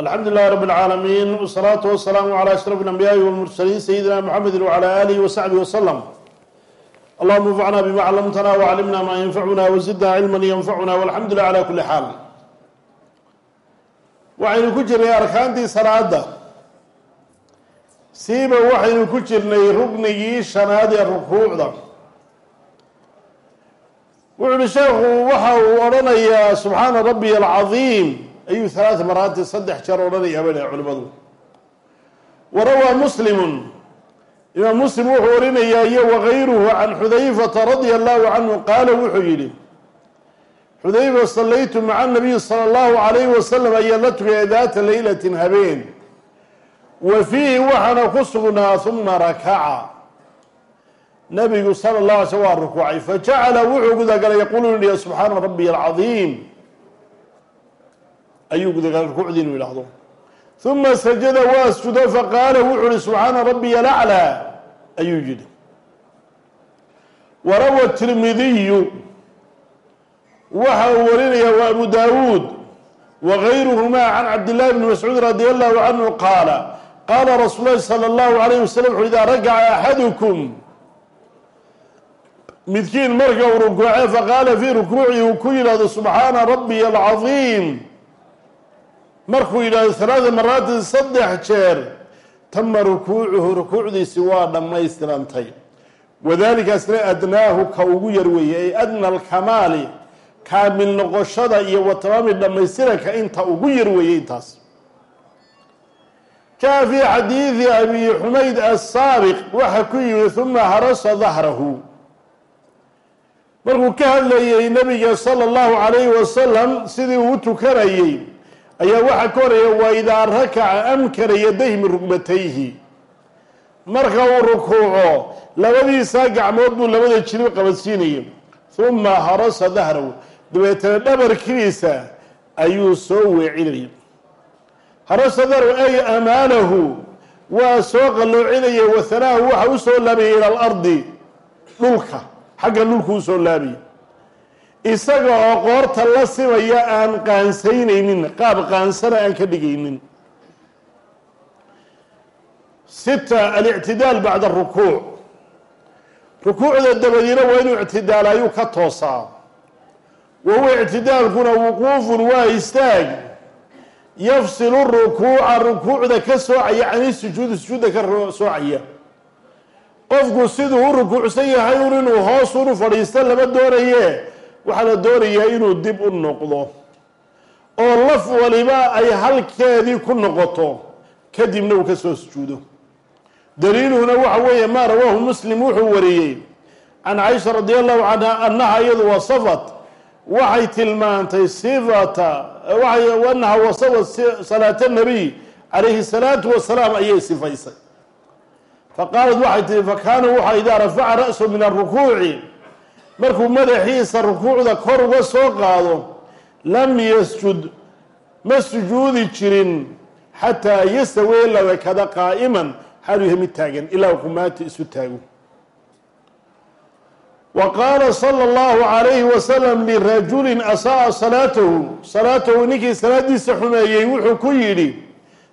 alxamdu lilahi rab اlcaalamiin wsalaatu wasalaamu calى ashraf اlanbiyaai wاlmursaliin sayidina mxamedi wcalى alihi wasaxbihi waslm allahuma anfacna bima clamtana wclimna ma yanfacuna wzidna cilma yanfacuna walxamdu lilah cala kuli xaal waxaynu ku jirnay arkaantii salaada siiba waxaynu ku jirnay ruknigii shanaad ee rukuucda wuxu uhi sheekhu waxa uu odhanayaa subxaana rabbiy alcadiim ayuu halaata maraati saddex jeer odhanayaa bay dhahay culimadu. Warawaa muslimun. Imaam muslim wuxuu warinayaa iyo wagayruhu can xudayfata radia allahu canhu qaala wuxuu yidhi xudayfa sallaytu maca nabiyi sala allahu calayhi wasalam ayaa la tukaya daata leylatin habeen. Wa fiihi waxaana ku sugnaa huma rakaca. Nabigu sala اllah alay slm waa rukuucay fajacala wuxuu gudagalay yaquulu yihi subxaana rabbiy alcadiim ayuu gudagalay rukuucdii inuu yidhaahdo. Uma sajada waa sujudo faqaala wuxuu yihi subxaana rabbiy alaclaa ayuu yidhi. Warawa tirmidiyu waxa uu warinaya wa abu daawuud wagayruhmaa can cabdillahi bni mascuud radi allahu canhu qaala qaala rasuul lahi salى اllahu alayh wasalam wuxu idaa rakaca axadukum? Midkiin marka uu rukuuce faqaala fii rukuucihi uu ku yidhahdo subxaana rabbiy alcadiim markuu yidhahdo halaada maraatin saddex jeer tama rukuucuhu rukuucdiisi waa dhammaystirantay. Wadalikaasna adnaahu ka ugu yar weeye ay adna alkamaali kaamil noqoshada iyo wa tamaami dhammaystiranka inta ugu yar weeye intaas. Kaa fii xadiidi abi xumayd asaabiq waxa ku yimid uma harasa dahrahu markuu ka hadlayay nabiga sala allahu calayhi wasalam sidii uu tukanayey ayaa waxaa ka horaya waa idaa rakaca amkana yadayhi min rugbatayhi marka uu rukuuco labadiisaa gacmood buu labada jilib qabadsiinayay. Uma harasa dahrahu dabeetana dhabarkiisa ayuu soo weecinayay. Harasa dahrahu ay amaanahu waa soo qalloocinaya wahanaahu waxa u soo laabayay ila alardi dhulka xagga dhulku u soo laabaya isaga oo qoorta la simaya aan qaansaynaynin qaab qaansana aan ka dhigaynin. Sita alictidaal bacda arukuuc rukuucda dabadiina waa inuu ictidaalaayuu ka toosaa. Wa huwa ictidaalkuna wuquufun waa istaag. Yafsilu rukuuca rukuucda ka soocaya cani sujuudi sujuudda ka soocaya. Qofku siduu u rukuucsan yahay un inuu hoos unu fadhiisto lama doonaye waxaa la doonayaa inuu dib u noqdo oo laf waliba ay halkeedii ku noqoto kadibna uu ka soo sujuudo. Daliiluhuna waxa weeye maa rawaahu muslim wuxuu wariyey can caisha radi allahu canha annaha iyadu wasafat waxay tilmaantay sifata anaha wasafat salaata nabiy calayhi salaatu wasalaam ayay sifaysay. Faqaalat waxay tihi fakaana waxa idaa rafaca ra'su min arukuuci markuu madaxiisa rukuucda kor uga soo qaado lam yasjud ma sujuudi jirin xataa yastawiya lawekada qaa'iman xaaluu yahay mid taagan ilaa kumaanta isu taago. Wa qaala sala allahu calayhi wasalam lirajulin asa'a salaatahu salaatahu ninkii salaadiisa xumeeyey wuxuu ku yidhi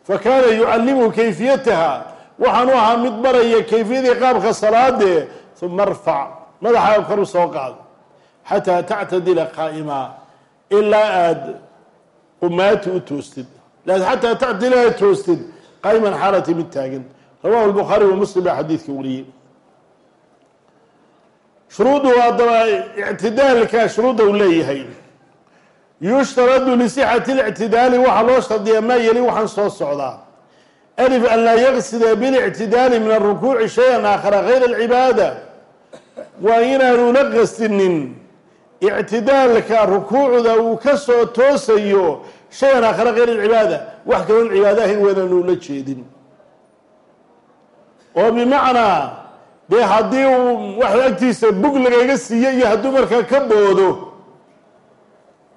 fakaana yucallimuhu kayfiyataha. Waxaanu ahaa mid baraya kayfiyadii qaabka salaadee uma arfac madaxaaga kor u soo qaado xataa tactadila qaa'ima ilaa aada qumaati u toostid. Xataa tactadila aad toostid qaa'iman xaalati mid taagan rawahu lbukhaari wa muslim baa xadiidka wariyey. Shuruudu haddaba ictidaalka shuruudda uu leeyahay. Yushtaradu lisixati اlictidaali waxaa loo shardiyaa maa yeli waxaan soo socdaa. Alif an laa yaqsida biاlictidaali min arukuuci shay-an aakhara gayra alcibaada waa inaanu la qastinin ictidaalka rukuucda uu ka soo toosayo shay-an aakhara gayr alcibaada wax kaloon cibaado ahayn waa inaanu la jeedin. Oo bimacnaa dee haddii uu wax agtiisa bug lagaga siiyo iyo hadduu markaa ka boodo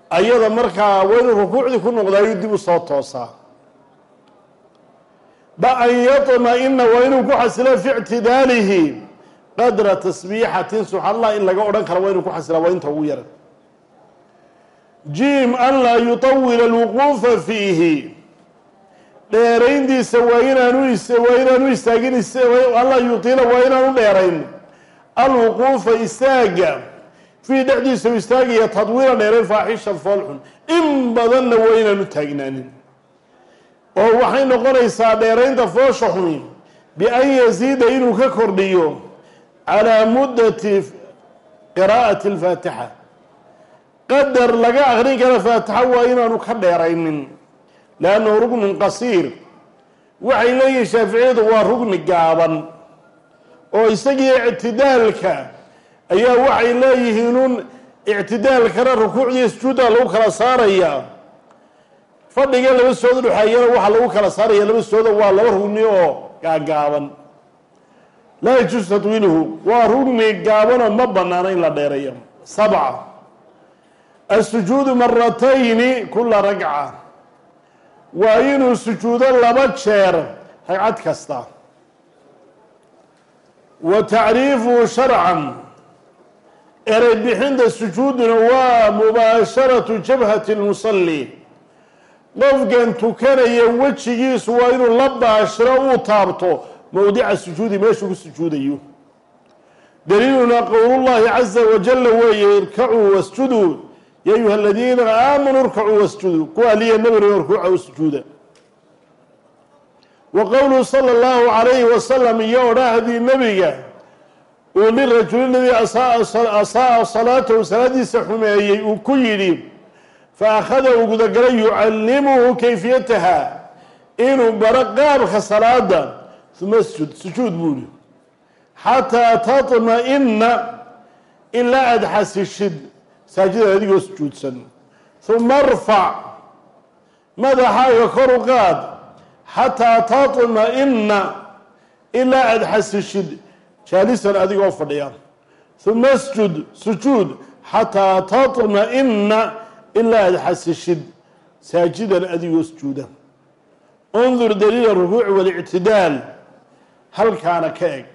ayada markaa waa inuu rukuucdii ku noqdaayo dib u soo toosaa. Ba an yaطma-ina waa inuu ku xasila fi ictidaalihi qadra tasbiixatin subxaan allah in laga odhan karo waa inuu ku xasilaa waa inta ugu yara jim an laa yuطawila alwuquufa fiihi. Dheerayntiisa waa inaanu waa inaanu istaagin alla yutiila waa inaanu dheerayn. Alwuquufa istaaga. Fii dhexdiisa u istaagaya tadwiilan dheerayn faaxishan foolxun in badanna waa inaanu taagnaanin oo waxay noqonaysaa dheeraynta foosha xumi bian yasiida inuu ka kordhiyo calaa muddati qiraa'ati alfaatixa. Qadar laga akrin kara faatixa waa inaanu ka dheeraynin liannahu ruknun qasiir. Waxay leeyihiin shaaficiyadu waa rugni gaaban oo isagii ictidaalka ayaa waxay leeyihiinun ictidaalkana rukuucdiiyo sujuudda lagu kala saarayaa fadhiga laba soodo dhexeeyana waxaa lagu kala saaraya laba soodo waa laba rugni oo gaagaaban laa yajuusu tatwiiluhu waa rugni gaabanoo ma banaano in la dheereeyo. Sabca. Asujuudu maratayni kula ragca. Waa inuu sujuudo laba jeer ragcad kasta. Wa tacriifuhu sharcan. Erey bixinta sujuuduna waa mubaasharatu jabhati lmusalli qofkan tukanaya wejigiisu waa inuu la baashiro uu taabto mowdica sujuudi meeshuu sujuudayo. Daliiluna qowlullahi caza wajala weeye irkacuu wasjuduu. Ya ayuha aladiina aamanuu irkacuu wasjuduu. Kuwa aliya nabina rukuuca u sujuuda. Wa qowluhu sala allahu calayhi wasalam iyo odhaahdii nebiga uu lirajuli ladii asaaa salaatahu salaadiisa xumeeyey uu ku yidhi fa akhada uu gudagalay yucallimuhu kayfiyataha inuu baro qaabka salaada uma sjud sujuud buuhi xataa tatma-ina ilaa aada xasishid saajida adigoo sujuudsan uma arfac madaxaaga kor u qaad xataa tatma-ina ilaa aada xasishid jaalisan adigoo fadhiya uma sjud sujuud xataa tatma-ina ilaa aada xasishid saajidan adigoo sujuuda undur daliila rukuuci walictidaal halkaana ka eg.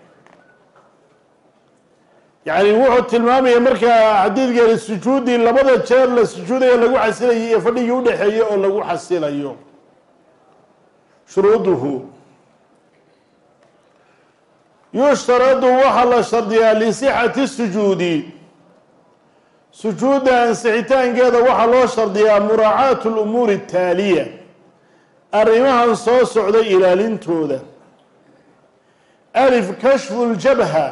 Yacni wuxuu tilmaamaya markaa xadiidkeeni sujuuddii labada jeer la sujuudayo lagu xasilayo iyo fadhigii udhexeeya oo lagu xasilayo shuruuduhu. Yushtaradu waxaa la shardiyaa lisixati sujuudi. Sujuudda ansixitaankeeda waxaa loo shardiyaa muraacaatu lumuuri ataaliya arrimahan soo socday ilaalintooda alif kashfu ljabha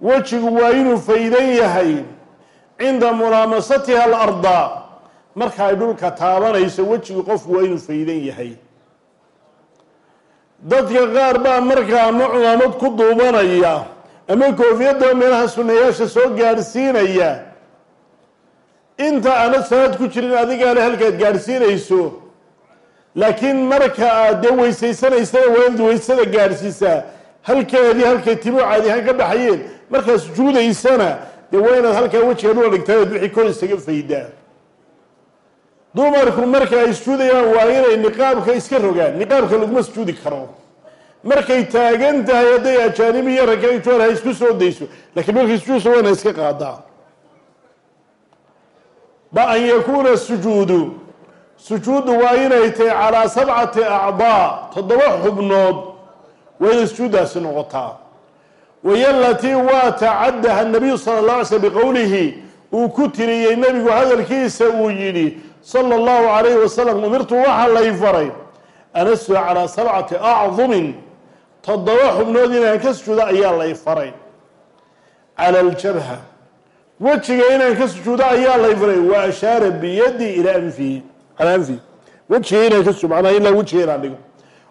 wejigu waa inuu faydan yahay cinda mulaamasatiha alarda marka ay dhulka taabanayso wejigu qofku waa inuu faydan yahay. Dadka qaar baa markaa ama ku duubanaya ama koofiyadda meelaha sunayaasha soo gaadhsiinaya inta aanad salaad ku jirin adigaale halkaad gaadhsiinayso laakiin marka aad dee weysaysanaysana waanad weysada gaadhsiisaa halkeedii halkay timo caadi ahaan ka baxayeen. Markaad sujuudaysana dee waa inaad halkaa wejiga dhula dhigtaad wixii kor isaga faydaa. Dumarku marka ay sujuudayaan waa inay niqaabka iska rogaan. Niqaabka laguma sujuudi karo. Markay taagan tahay hadday ajaanibi iyo rakajoor ha isku soo dayso lakiin markay sujuudsa waa ina iska qaadaa. Ba an yakuuna sujuudu. Sujuuddu waa inay tahay calaa sabcati acdaa toddoba xubnood waa inay sujuuddaasi noqotaa. Wayo latii waa tacaddaha nabiyu sala اllah alay slm biqowlihi uu ku tiriyey nebigu hadalkiisa uu yidhi sala اllahu calayhi wasalam umirtu waxaa lay faray. An asjuda calaa sabcati acdumin toddoba xubnood inaan ka sujuudo ayaa lay faray. Cala aljabha wejiga inaan ka sujuudo ayaa lay faray. Wa ashaara biyadi ilaa anfihi calaa anfihi wejiga inaan ka sujudo macnaha ilaa wejiga inaan dhigo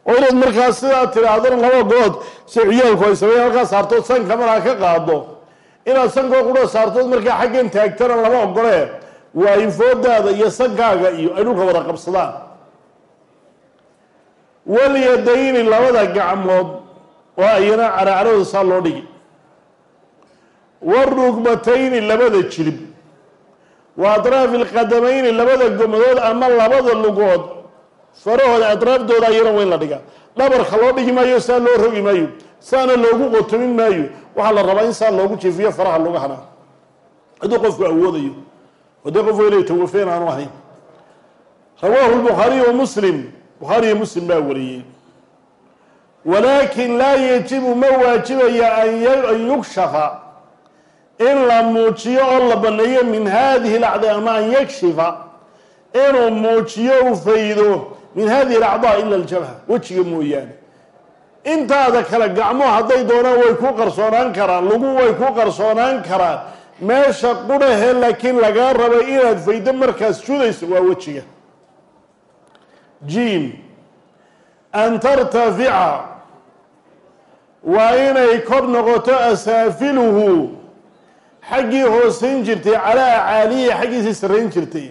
oo inaad markaa sidaa tirahdana laba good si ciyaalku ay sameeyan halkaa saartood sanka markaa ka qaado. Inaad sankoo qudha saartood markaa xaggan taagtana lama ogolee waa infoodaada iyo sankaaga iyo ay dhulka wada qabsadaan. Walyadayni labada gacmood oo ayana caracarada saa loo dhigi. Warugbatayni labada jilib. Wa atraafi alqadamayni labada gomadood ama labada lugood farahooda atraafdooda ayana waa in la dhigaa. Dhabarka loo dhigi maayo saa loo rogi maayo saana loogu qotomin maayo waxaa la rabaa in saa loogu jiifiyo faraha lugahana hadduu qofku awoodayo haddii qofku inay tawafeen aanu ahayn. Rawaahu lbukhaariy wa muslim bukhaariyo muslim baa wariyey. Walaakin laa yajibu ma waajibaya an yukshafa. In la muujiyo oo la baneeyo min hadihi alacdaa ama an yakshifa. Inuu muujiyo u faydo min hadihi alacdaa ila aljabha wejiga mooyaane. Intaada kale gacmo hadday doonaan way ku qarsoonaan karaan lagu way ku qarsoonaan karaan. Meesha qudhahe laakiin lagaa rabay inaad faydo markaas judayso waa wejiga. Jim an tartafica. Waa inay kor noqoto asaafiluhu. Xaggii hoosayn jirtay calaa acaalihi xaggiisii sarrayn jirtay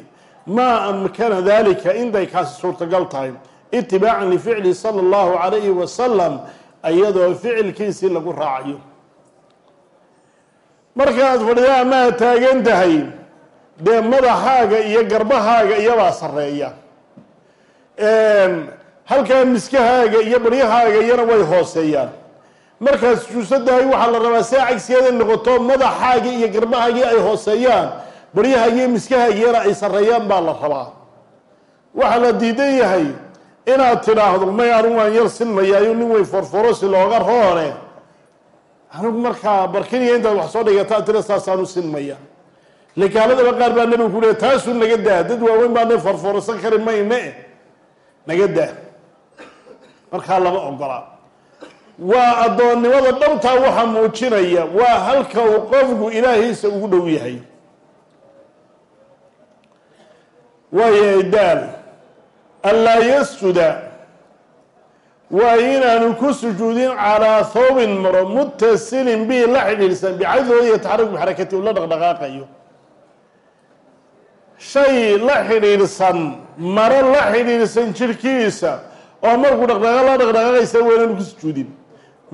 maa amkana dalika intay kaasi suurtagal tahay. Itibaacan lificli sala allahu calayhi wasalam iyadoo ficilkiisii lagu raacayo. Markaad fadhida amaad taagan tahay dee madaxaaga iyo garbahaaga iyabaa sarreeya. Halkaa miskahaaga iyo baryahaaga iyana way hooseeyaan. Markaad sujuudsadahay waxaa la rabaa see cagsigeeda noqoto madaxaagii iyo garbahaagii ay hooseeyaan baryahaagi iyo miskahaagiyana ay sarreeyaan baa la rabaa. Waxaa la diidan yahay inaad tidhaahdo may anigu waan yar sinmayaayo nin weyn forforo si looga roone. Anigu markaa barkiniya intaad wax soo dhigataa tira saasaanu sinmaya likaaladaba qaar baa nabigu ku leey taasuu naga daa dad waaweyn baana forforosan kari mayne. Naga daa. Markaa lama ogola waa addoonnimada dhabtaa waxaa muujinaya waa halka uu qofku ilaahiisa ugu dhow yahay waayo daal anlaa yasjuda waa inaanu ku sujuudin calaa thawbin maro mutasilin bihi la xidhiidhsan bicadooda yataxarak bixarakati uu la dhaqdhaqaaqayo. Shay la xidhiidhsan maro la xidhiidhsan jirhkiisa oo markuu dhaqdhaqaa la dhaqdhaqaaqaysa waa inaanu ku sujuudin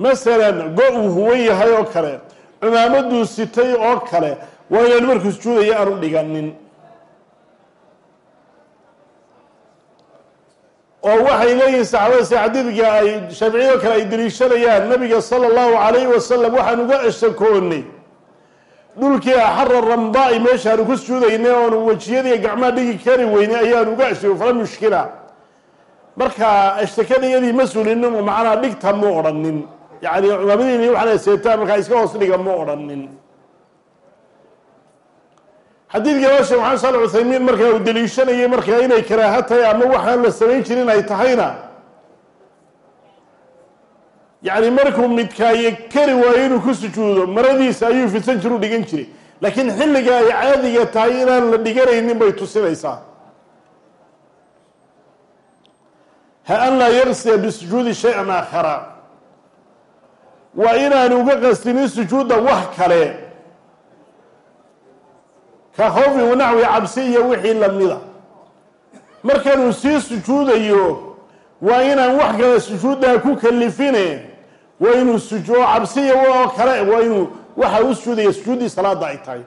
masalan go uu huwan yahay oo kale cumaamaduu sitay oo kale waa inaanu markuu sujuudaya aanu dhiganin oo waxay leeyihiin saxaabada si xadiidka ay shaaficiyado kale ay deliishanayaan nabiga sala allahu calayhi wasalam waxaan uga ashakoonay dhulkii axara ramdaai meeshaanu ku sujuudaynay oonu wejiyadii gacmaha dhigi kari weynay ayaanu uga ashako fala mushkila. Marka ashtakadayadii ma sulinin macnaa dhigta mu odhanin yani cumaamadiini waxaana seetaan markaa iska hoos dhiga mu odhanin xadiidkii loo sheek maxamed sal cuthaymiin markaa uu deliishanayay markaa inay karaaha tahay ama waxaan la samayn jirin ay tahayna. Yacni markuu midkaaye kari waayo inuu ku sujuudo maradiisa ayuu fidsan jiru dhigan jiray. Laakiin xilliga ay caadiga tahay inaan la dhiganaynin bay tusinaysaa. Ha an laa yarsiya bisujuudi shay-an aakhara. Waa inaanu uga qastinin sujuudda wax kale ka khoofi wanaxwi cabsi iyo wixii lamida markanuu sii sujuudayo waa inaan wax kale sujuuddaa ku kalifine waa inuu sujuudo cabsiya oo kale waa inuu waxa u sujuudaya sujuuddii salaada ay tahay.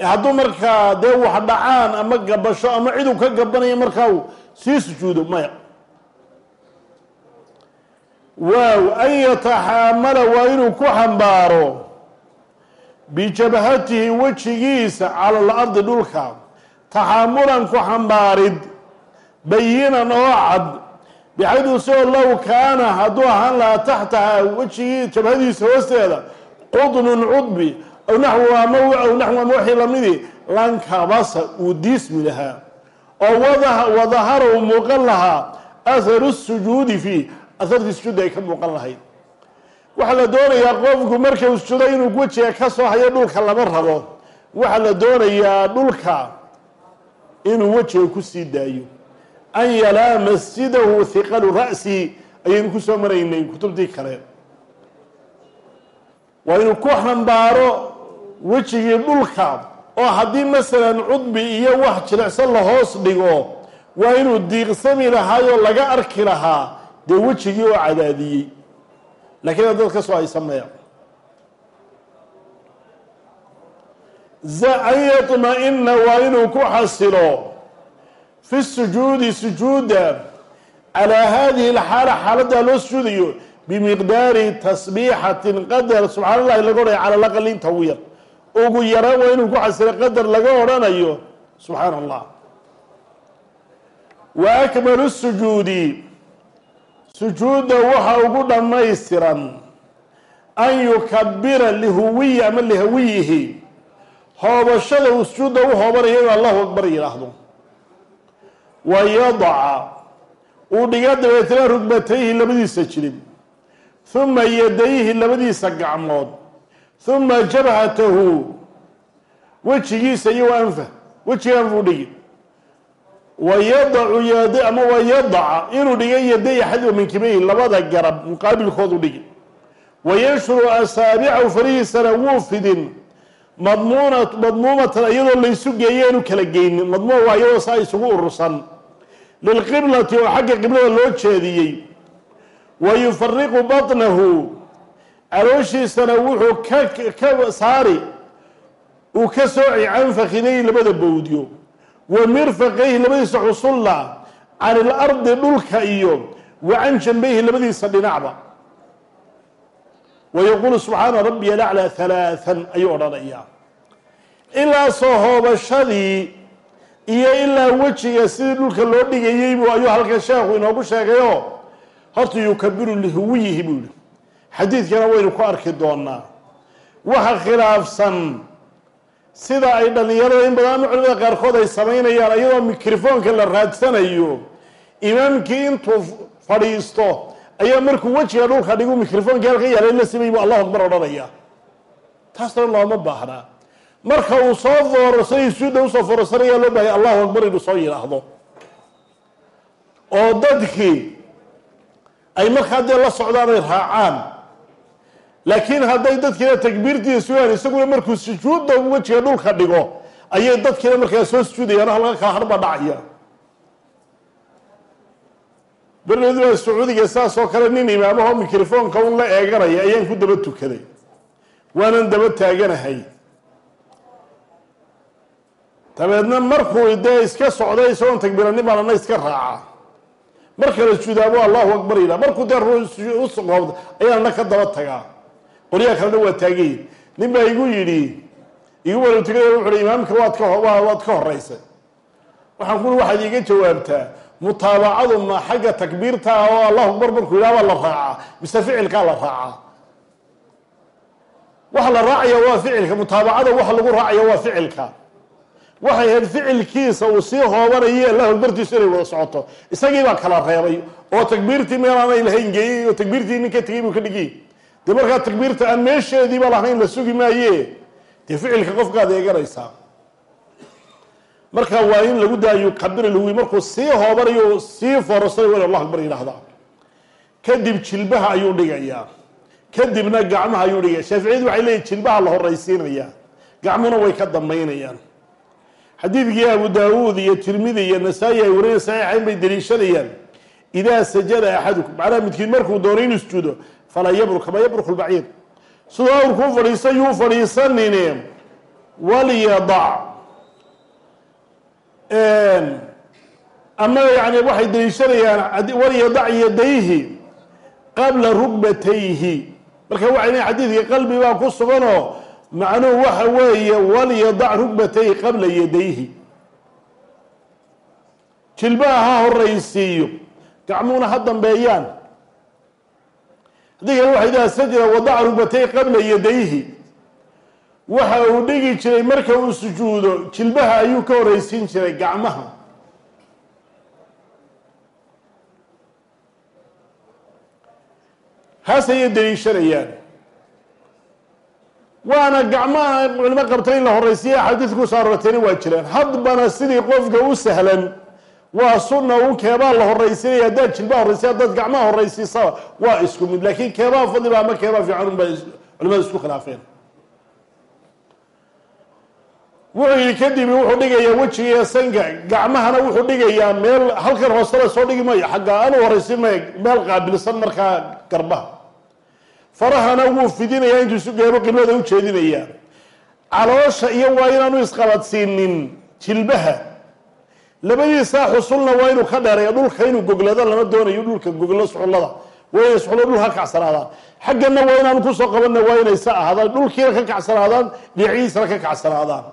Hadduu markaa dee wax dhacaan ama gabasho ama ciduu ka gabanaya markaa uu sii sujuudo maya. Waaw an yataxaamala waa inuu ku xambaaro bijabhatihi wejigiisa cala alardi dhulka taxaamulan ku xambaarid bayinan oo cad bixaydu sio low kaana hadduu ahaan lahaa taxtaha wejigii jabhadiisa hoosteeda qudnun cudbi aw naxwu ama aw naxwu ama waxii lamidi lankabasa uu diismi lahaa. Oo wadahara uu muuqan lahaa atharu sujuudi fiih ahartii sujuudda ay ka muuqan lahayd waxaa la doonayaa qofku marka uu sujuudo inuu wejiga ka soo hayo dhulka lama rabo. Waxaa la doonayaa dhulka inuu wejiga ku sii daayo. An yalaa masjidahu hiqalu ra'si ayaynu ku soo maraynay kutubtii kale. Waa inuu ku xambaaro wejigii dhulka oo haddii masalan cudbi iyo wax jilicsan la hoos dhigo waa inuu diiqsami lahaayoo laga arki lahaa dee wejigii oo cadaadiyey laakiin dad ka soo ay sameeya an yaطma-ina waa inuu ku xasilo fi sujuudi sujuuda calaa hadihi اlxaala xaaladdaa loo sujuudayo bimiqdaari tasbiixatin qadar. Subxaan allahi laga odhanayo cala laqal inta ugu yar. Ugu yaraan waa inuu ku xasilo qadar laga odhanayo. Subxaan allah wa akmalu sujuudi sujuudda waxa ugu dhammaystiran an yukabira lihuwiyi ama lihawiyihi. Hoobashada uu sujuudda u hoobanayo inuu allahu akbar yidhaahdo wa yadaca uu dhiga dabeetana rugbatayhi labadiisa jilib huma yadayhi labadiisa gacmood. Huma jabhatahu. Wejigiisa iyo anfa. Wejiga anfuu dhigi wa yadacu yad ama wa yadaca inuu dhiga yaday axad minkibayhi labada garab muqaabilkoodu dhigi wa yanshuru asaabicahu farihiisana wuu fidin madmuuna madmuumatan iyadoo laysu geeyo inu kala geynin madmuum waa iyadoo saa isugu urursan lilqiblati oo xagga qiblada loo jeediyey wa yufariqu batnahu calooshiisana wuxuu ka ka saari uu ka sooci can fakhidayhi labada bowdyo wa mirfaqayhi labadiisa xusulla can ilardi dhulka iyo wa can janbayhi labadiisa dhinacba. Wa yaquulu subxaana rabbiya alaclaa halaathan ayuu odhanayaa ilaa soo hoobashadii iyo ilaa wejiga sidii dhulka loo dhigayey buu ayuu halkan sheekhu inoogu sheegayo horta yukabiru lihuwiyihi buu yihi xadiidkana waynu ku arki doonaa waxa khilaafsan sida ay dhallinyarada in badan ama culimada qaarkood ay samaynayaan iyadoo mikrofoonka la raadsanayo imaamkii intuu fadhiisto ayaa markuu wejiga dhulka dhigu mikrofonkii halka yaalay la simay buu allahu akbar odhanaya. Taasna looma baahnaa marka uu soo foorarsanay suuda u soo foorarsanaya loo baahaya allahu akbar inuu soo yidhaahdo oo dadkii ay markaa dee la socdaan ay raacaan laakiin hadday dadkiina takbiirtiisa sugaan isaguna markuu sujuudda wejiga dhulka dhigo ayay dadkiina markaa soo sujuudayaan halka kala dhacaya. Berledu waa sacuudiga saas oo kale nin imaamahoo mikrofoonka un la eeganaya ayaan ku daba tukaday. Waanan daba taaganahay. Dabeedna markuu dee iska socday isagoon takbiiranin baanana iska raaca. Mar kale sujuudaabo allahu akbar yidhaha markuu dee usoqoobda ayaanna ka daba tagaa qolyaha kalena waa taagayin nin baa igu yidhi igu wala tukada wuxu hi imaamka waad ka waad ka horeysay waxaan ku waxaad iiga jawaabtaa mutaabacadu ma xagga takbiirta ah oo allahu akbar markuu yidhaha baa la raacaa. Mise ficilkaa la raacaa? Waxa la raacaya waa ficilka mutaabacada waxa lagu raacaya waa ficilka. Waxay ahayd ficilkiisa uu sii hoobanayo allahu akbartiisu inay wada socoto. Isagii baa kala reebay oo takbiirtii meelaanay lahayn geeyey oo takbiirtii nin ka tegey buu ka dhigiyey dee markaa takbiirta aan meesheediiba lahayn la sugi maaye dee ficilka qofkaad eeganaysaa. Marka waa in lagu daayo kabir lwi markuu sii hoobanayo sii foorasanayo in allahu akbar yidhaahdaa. Kadib jilbaha ayuu dhigayaa. Kadibna gacmaha ayuu dhigaya shaaficiyadu waxay leeyihiin jilbaha la horaysiinayaa gacmuhuna way ka dambaynayaan. Xadiidkii abu daawuud iyo tirmidi iyo nasaa-i ay wariyeen saxiixayn bay daliishanayaan. Idaa sajada axadukum macnaha midkiin markuu doono inuu sujuudo falaa yabruk kama yabruku lbaciir sidoo awrkuu fadhiista yuu fadhiisanine walyadac ama yani waxay daliishanayaan walyadac yadayhi qabla rugbatayhi marka waxay leeyiin xadiidkii qalbi baa ku suganoo macnuhu waxa weeye walyadac rugbatayhi qabla yadayhi. Jilbaha ha horaysiiyo gacmuhuna ha dambeeyaan haddii kale waxay sajda wadaca rugbatayhi qabla yadayhi. Waxa uu dhigi jiray marka uu sujuudo jilbaha ayuu ka horaysiin jiray gacmaha. Haas ayay daliishanayaan waana gacmaha culimo qabtay in la horaysiya axaadiis ku soo waa jiraan. Hadbana sidii qofka u sahlan waa sunna un keebaa la horaysiinaya haddaad jilbaha horaysiya haddaad gacmaha horaysiisaba waa isku mid. Laakiin keebaa fadliba ama keebaa fiican un baa culimada isku khilaafeen. Wuxuu yihi kadib wuxuu dhigayaa wejiga sanka gacmahana wuxuu dhigayaa meel halkan hoostaba soo dhigi mayo xagga aanu horaysiin mayo meel qaabilsan markaa garbaha. Farahana wuu fidinayaa intuu isu geebo qiblada u jeedinayaa. Caloosha iyo waa inaanu isqabadsiinin jilbaha labadiisaa xusulna waa inuu ka dheereeyo dhulka inuu goglado lama doonayo dhulka goglo suxullada. Waa inay suxullo dhul ka kacsanaadaan. Xaggana waa inaanu ku soo qabanna waa inay sa ahaadaan dhulkiina ka kacsanaadaan dhinacihiisana ka kacsanaadaan.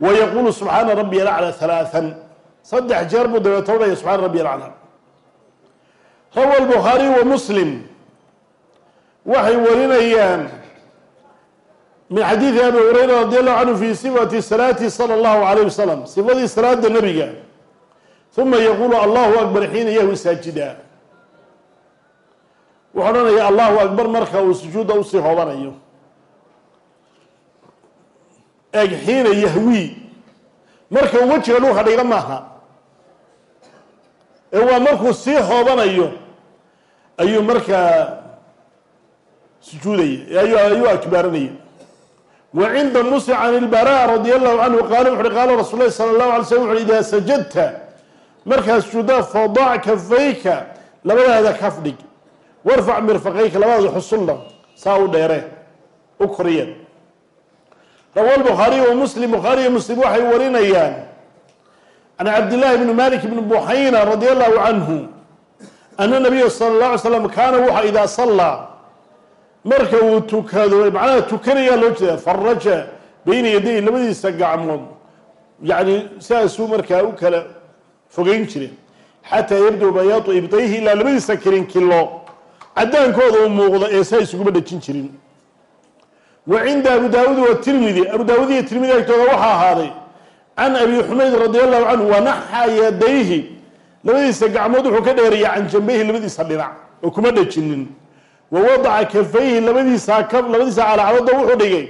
Wa yaquulu subxaana rabbiy alaclaa halaaan saddex jeer buu dabeeto odhaya subxaana rabbiy alaclaa rawa albukhaariy wa muslim. Waxay warinayaan min xadiidi abi hurayra radi allahu canhu fi sifati salaati sala allahu alayh wasalam sifadii salaada nebiga. Uma yaquulu allahu akbar xiina yahwi saajida. Wuxuu odhanaya allahu akbar marka uu sujuudda u sii hoobanayo. Eeg xiina yahwi. Marka uu wejiga dhulka dhiga maaha. Ee waa markuu sii hoobanayo ayuu markaa sujuudaya ayuu akbaaranaya wa cinda muslim can ilbara radi allahu canhu qaala wuxu uhi qaala rasul lahi sala allahu alay slm wuxu idaa sajadta markaad sujuudaa fadac kafayka labadaada kaf dhig warfac mirfaqayka labadaada xusulla saa u dheere u koriya rawa lbukhaariy wa muslim bukhaari iyo muslim waxay warinayaan can cabdillahi bni malik bni buxayna radi allahu canhu ana nabiya sala اllah alay slam kaana wuxa idaa sallaa marka uu tukado macnaha tukanayaa loo jeeda faraja bayna yaday labadiisa gacmood. Yani sidaasuu markaa u kala fogeyn jire xataa yabdu bayaatu ibdayhi ilaa labadiisa kirinkilo cadaankooda u muuqdo ee saa isuguma dhejin jirin. Wa cinda abu daawuud watirmidi abu daawud iyo tirmidi agtooda waxaa ahaaday can abi xumayd radi allahu canhu wanaxa yadayhi. Labadiisa gacmood wuxuu ka dheeraya can jambayhi labadiisa dhinac. Oo kuma dhejinin wa wadaca kafayhi labadiisa kaf labadiisa calacalada wuxuu dhigay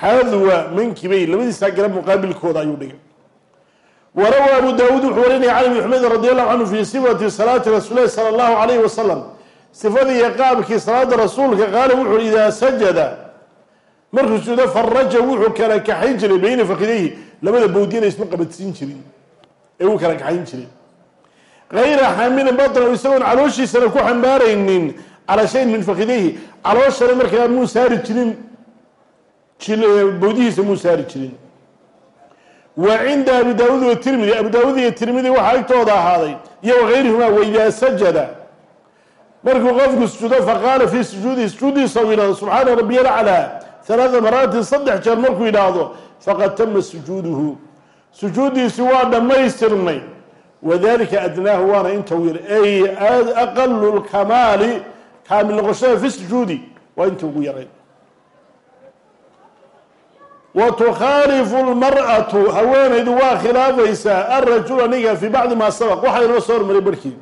xadwa mankibay labadiisa garab muqaabilkooda ayuu dhigay warawa abu daawuud wuxuu warinaya can abi xumayd radi allahu canhu fi sifati salaati rasuulilahi sala allahu alayhi wasalam sifadii iyo qaabkii salaada rasuulka qaala wuxuu idaa sajada markuu sujuudo faraja wuxuu kala kaxayn jiray bayna fakidayhi labada bowdiyana isma qabadsiin jirin ee uu kala kaxayn jiray kayra xaamilin batna isagoon calooshiisana ku xambaaraynin calaa shayin min fakidayhi calooshana markaa muu saari jirin bowdihiisa muu saari jirin wa cinda abi daawuud watirmidi abu daawuud iyo tirmidi waxaa agtooda ahaaday iyo wagayrihumaa waidaa sajada markuu qofku sujuudo faqaala fii sujuudihi sujuudiisa uu yidhahdo subxaana rabbiy alclaa halaada maraatin saddex jeer markuu yidhaahdo faqad tama sujuuduhu sujuuddiisi waa dhammaystirmay wadalika adnaahu waana inta yar ay aqalu lkamaali kaamil noqoshada fi sujuudi waa inta ugu yaray wa tukhaalifu lmar'atu haweenaydu waa khilaafaysaa alrajula ninga fii bacdi maa sabaq waxaa inoo soo hormaray barhkii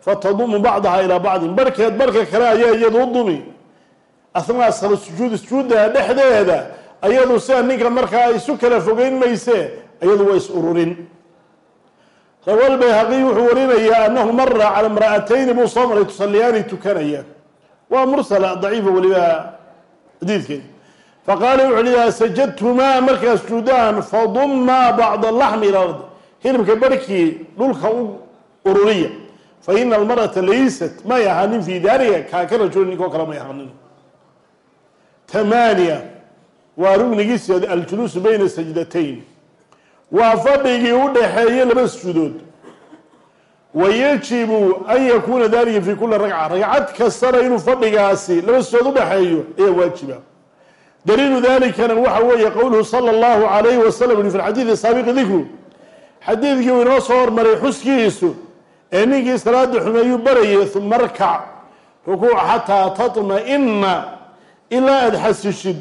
fatadumu bacdaha ilaa bacdin. Barhkeed barhka kale ayaa iyadu dumi. Asnaa sala sujuudi sujuudda dhexdeeda ayadu sida ninka markaa isu kala fogeyn mayse ayadu waa is ururin rawa lbayhaqiy wuxuu warinayaa anahu mara cala imra'atayni buu soo maray tusaliyaani tukanaya. Waa mursala daciifa weliba xadiidkeed faqaala wuxu idaa sajadtumaa markaa sujuudaan fadummaa bacda laxmi ila ard hilibka barhkii dhulka u ururiya. Fa ina almar'ata laysat may ahaanin fii dalika kaa ka rajula ninkoo kale may ahaanin. Tamaaniya waa rugnigiisa aljuluusu bayna sajdatayn waa fadhigii u dhaxeeya laba sujuudood wa yajibu an yakuuna dalika fi kuli ragca ragcad kastana inuu fadhigaasi laba sujuudood udhaxeeyo ayaa waajiba. Daliilu dalikana waxa weeye qowluhu sala allahu alayhi wasalam ui fi lxadiidi saabiqi dikru. Xadiidkii uu inoo soo hormaray xuskiisu ee ninkii salaada xumeeyuu barayay uma rkac rukuuc xataa taطma'ina ilaa aada xasishid.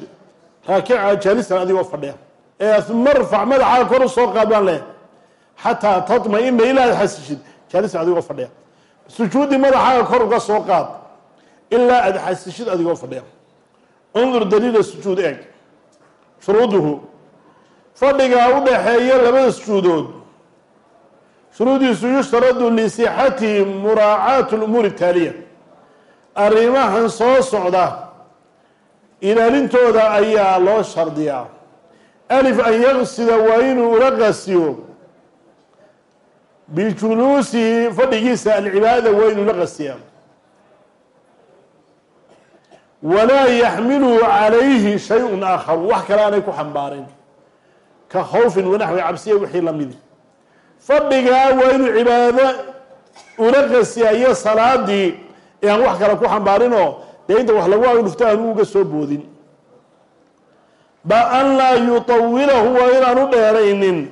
Raakica jaalisan adigoo fadhiya ee uma madaxaa kor u soo qaad baan leh xataa taطma'ina ilaa aada xasishid jaalisan adigoo fadhiya. Sujuudi madaxaaga kor uga soo qaad ilaa aada xasishid adigoo fadhiya. Undur daliila sujuud eeg. Shuruuduhu fadhigaa u dhaxeeya labada sujuudood. Shuruudiisu yushtaradu lisixatihi muraacaatu lumuuri taaliya arrimahan soo socda ilaalintooda ayaa loo shardiyaa alif an yaqsida waa inuu ula qasiyo bijuluusihi fadhigiisa alcibaadada waa inuu la qasiyaa walaa yaxmiluhu calayhi shay-un aakharu wax kale aanay ku xambaarayn ka khawfin wanaxwi cabsiya wixii lamidi fadhigaa waa inuu cibaado ula qasiyaa iyo salaadii aan wax kale ku xambaarinoo dee inta wax lagu agdhufto aanu uga soo boodin ba an laa yutawilahu waa inaanu dheeraynin.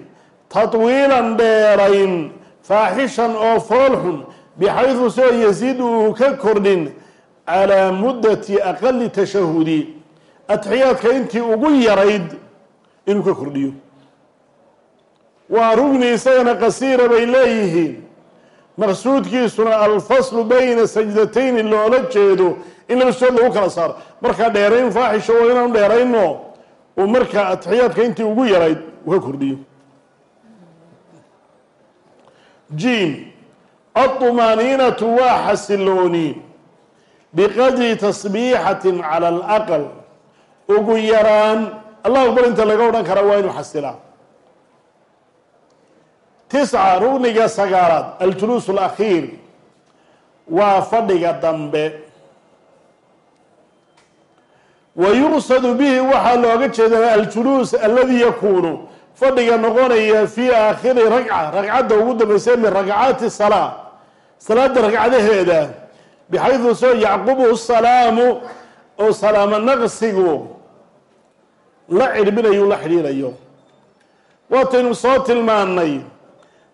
Tatwiilan dheerayn faaxishan oo foolxun bixaydu soo yasiid uu ka kordhin calaa muddati aqali tashahudi. Atxiyaadka intii ugu yarayd inuu ka kordhiyo. Waa rugni isagana qasiira bay leeyihiin. Maqsuudkiisuna alfaslu bayna sajdatayni loola jeedo in laba sujood lagu kala saaro. Markaa dheerayn faaxisha waa inaanu dheerayno uu markaa atixiyaadka intii ugu yarayd uu ka kordhiyo. Jim aطumaaniinatu waa xasilooni biqadri tasbiixatin cala alaqal. Ugu yaraan allah akbar inta laga odhan karaa waa inuu xasilaa. Tisca rugniga sagaalaad aljuluus alakhiir. Waa fadhiga dambe wa yuqsadu bihi waxaa looga jeedaa aljuluus aladi yakuunu fadhiga noqonaya fii aakhiri ragca ragcadda ugu dambaysa min ragcaati salaa salaada ragcadaheeda bixaydu soo yacqubuhu salaamu oo salaamo naqsigu la cidhbinayo la xidhiirayo waataynu soo tilmaannay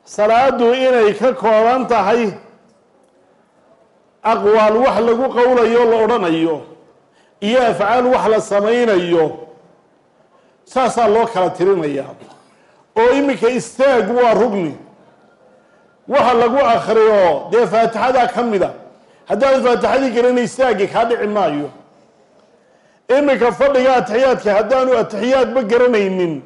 salaadu inay ka kooban tahay aqwaal wax lagu qowlayo la odhanayo iyo afcaal wax la samaynayo saasaa loo kala tirinayaa. Oo iminka istaagu waa rugni. Waxa lagu akriyo dee faatixadaa ka mida haddaad faatixadii gelina istaagi kaa dhici maayo iminka fadhiga atixiyaadka haddaanu atixiyaadba garanaynin.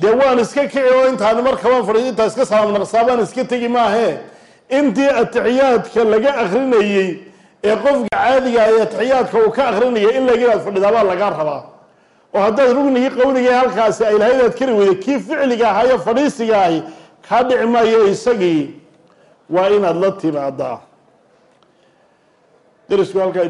Dee waan iska kici oo intaan markabaan fadhi intaa iska salaam naqsaabaan iska tegi maahe. Intii atixiyaadka laga akrinayey ee qofka caadiga ee atixiyaadka uu ka akrinaya in laga inaad fadhidaabaa lagaa rabaa. Oo haddaad rugnigii qowligii halkaasi ay lahayd aad kari weyda kii ficliga ahaa iyo fadhiisiga ahi kaa dhici maayo isagii. Waa inaad la timaadaa. Darisku halkaa